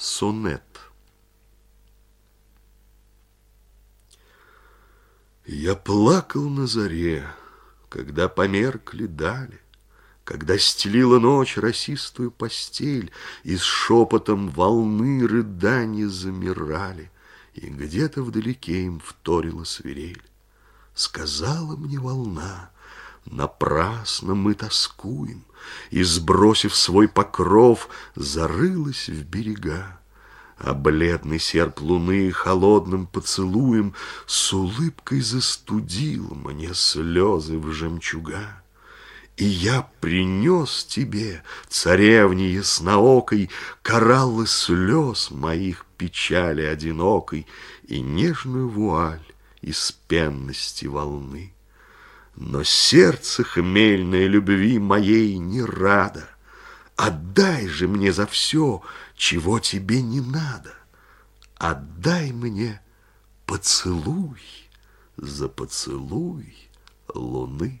Сонет Я плакал на заре, когда померкли дали, Когда стелила ночь росистую постель, И с шепотом волны рыдания замирали, И где-то вдалеке им вторила свирель. Сказала мне волна, напрасно мы тоскуем, И, сбросив свой покров, зарылась в берега. А бледный серп луны холодным поцелуем С улыбкой застудил мне слезы в жемчуга. И я принес тебе, царевне ясноокой, Кораллы слез моих печали одинокой И нежную вуаль из пенности волны. Но сердце хмельное любви моей не радо. Отдай же мне за все, чего тебе не надо. Отдай мне поцелуй за поцелуй луны.